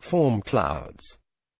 form clouds.